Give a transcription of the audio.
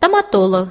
стоматолог.